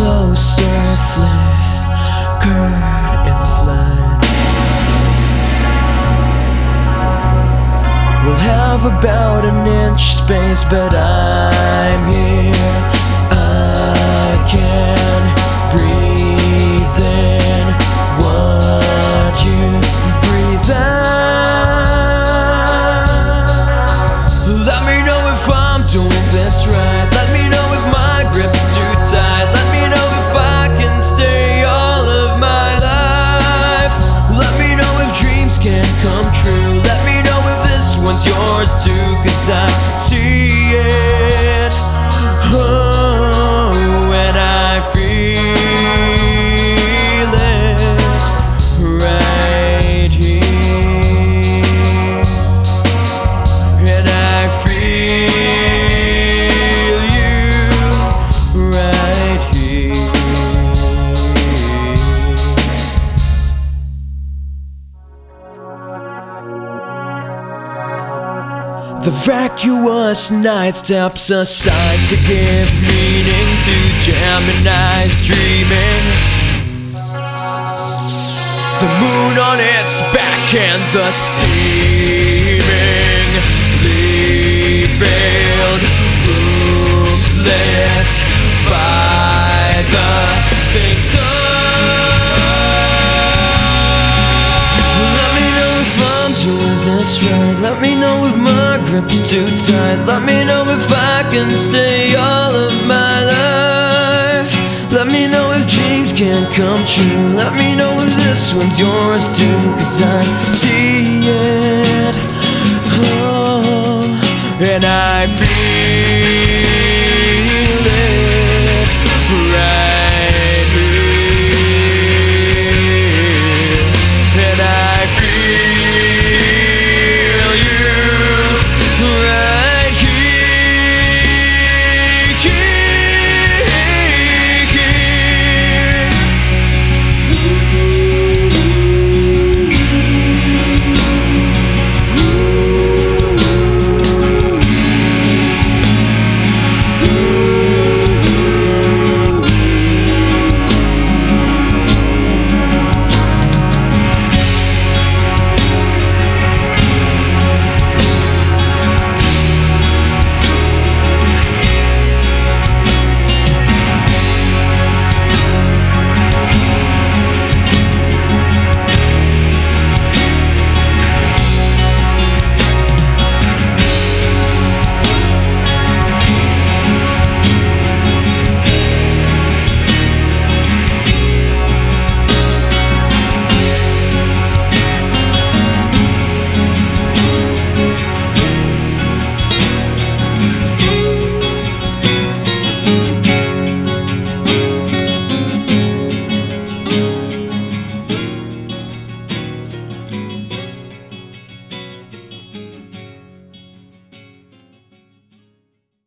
closer, flicker flood. We'll have about an inch space, but I'm here. The vacuous night steps aside to give meaning to Gemini's dreaming. The moon on its back and the seeming veiled right. Let me know if my grip's too tight. Let me know if I can stay all of my life. Let me know if dreams can come true. Let me know if this one's yours too. Cause I see it. Oh, and I feel